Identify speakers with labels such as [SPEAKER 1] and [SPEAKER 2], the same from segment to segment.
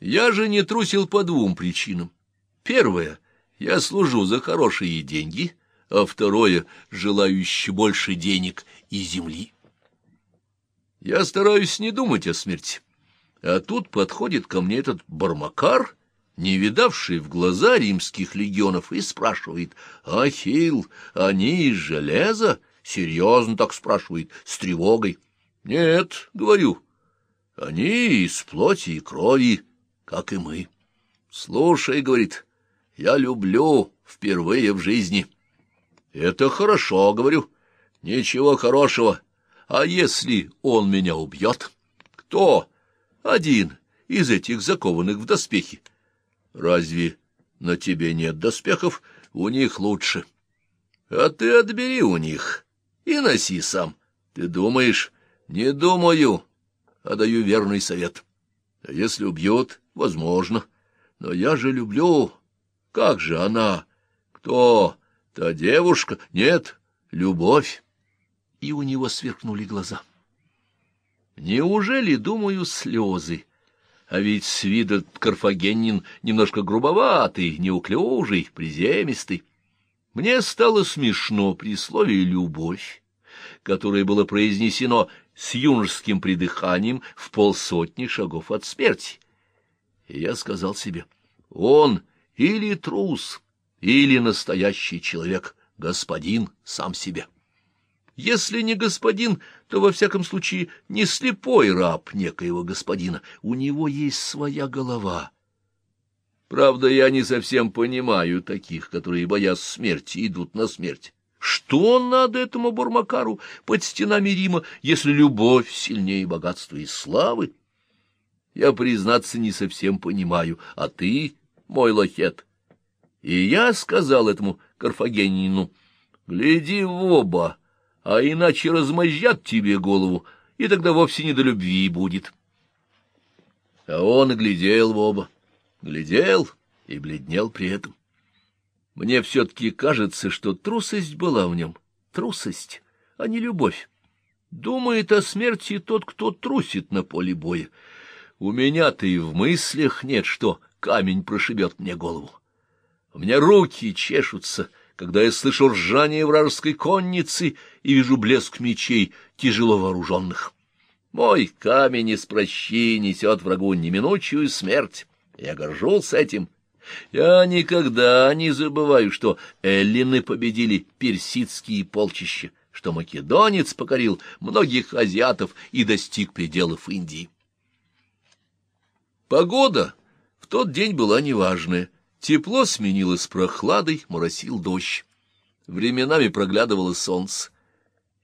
[SPEAKER 1] Я же не трусил по двум причинам. Первое — я служу за хорошие деньги, а второе — желаю еще больше денег и земли. Я стараюсь не думать о смерти. А тут подходит ко мне этот бармакар, не видавший в глаза римских легионов, и спрашивает, «Ахилл, они из железа?» Серьезно так спрашивает, с тревогой. «Нет», — говорю, — «они из плоти и крови, как и мы». «Слушай», — говорит, — «я люблю впервые в жизни». «Это хорошо», — говорю, — «ничего хорошего. А если он меня убьет?» «Кто?» «Один из этих закованных в доспехи». «Разве на тебе нет доспехов? У них лучше». «А ты отбери у них и носи сам. Ты думаешь?» «Не думаю, а даю верный совет. А если убьет, возможно. Но я же люблю. Как же она? Кто? Та девушка? Нет, любовь». И у него сверкнули глаза. Неужели, думаю, слезы? А ведь с вида карфагенин немножко грубоватый, неуклюжий, приземистый. Мне стало смешно при слове «любовь», которое было произнесено с юношеским придыханием в полсотни шагов от смерти. И я сказал себе, он или трус, или настоящий человек, господин сам себе. Если не господин, то, во всяком случае, не слепой раб некоего господина. У него есть своя голова. Правда, я не совсем понимаю таких, которые, боясь смерти, идут на смерть. Что надо этому Бурмакару под стенами Рима, если любовь сильнее богатства и славы? Я, признаться, не совсем понимаю, а ты, мой лохет. И я сказал этому карфагенину, гляди в оба, а иначе размозжат тебе голову, и тогда вовсе не до любви будет. А он глядел в оба, глядел и бледнел при этом. Мне все-таки кажется, что трусость была в нем. Трусость, а не любовь. Думает о смерти тот, кто трусит на поле боя. У меня-то и в мыслях нет, что камень прошибет мне голову. У меня руки чешутся, когда я слышу ржание вражеской конницы и вижу блеск мечей тяжело вооруженных. Мой камень из прощи несет врагу неминучую смерть. Я горжусь этим я никогда не забываю, что эллины победили персидские полчища, что македонец покорил многих азиатов и достиг пределов Индии. Погода в тот день была неважная. Тепло сменилось прохладой, моросил дождь. Временами проглядывало солнце.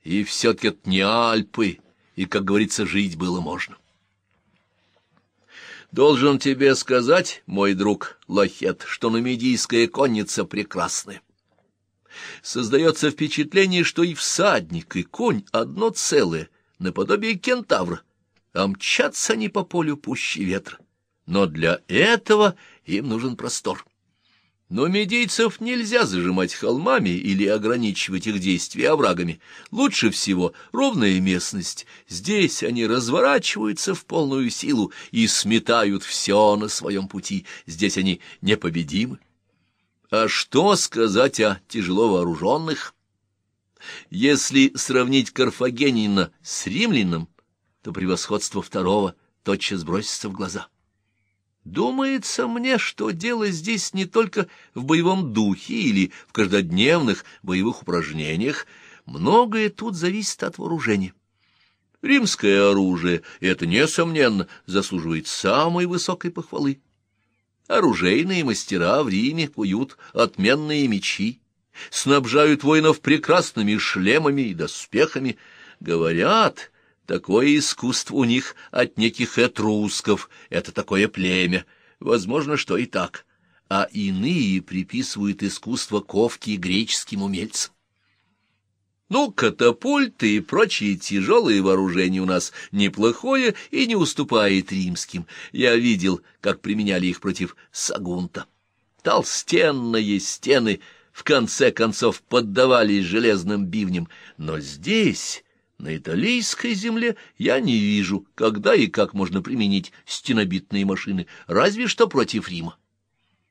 [SPEAKER 1] И все-таки это не Альпы, и, как говорится, жить было можно. Должен тебе сказать, мой друг Лохет, что нумидийская конница прекрасная. Создается впечатление, что и всадник, и конь одно целое, наподобие кентавра, а мчатся они по полю пуще ветра. Но для этого им нужен простор. Но медийцев нельзя зажимать холмами или ограничивать их действия оврагами. Лучше всего ровная местность. Здесь они разворачиваются в полную силу и сметают все на своем пути. Здесь они непобедимы. А что сказать о тяжело вооруженных? Если сравнить Карфагенина с римляном, то превосходство второго тотчас бросится в глаза. Думается мне, что дело здесь не только в боевом духе или в каждодневных боевых упражнениях, многое тут зависит от вооружения. Римское оружие, это, несомненно, заслуживает самой высокой похвалы. Оружейные мастера в Риме куют отменные мечи, снабжают воинов прекрасными шлемами и доспехами. Говорят, Такое искусство у них от неких этрусков, это такое племя. Возможно, что и так. А иные приписывают искусство ковки греческим умельцам. Ну, катапульты и прочие тяжелые вооружения у нас неплохое и не уступает римским. Я видел, как применяли их против Сагунта. Толстенные стены в конце концов поддавались железным бивням, но здесь На италийской земле я не вижу, когда и как можно применить стенобитные машины, разве что против Рима.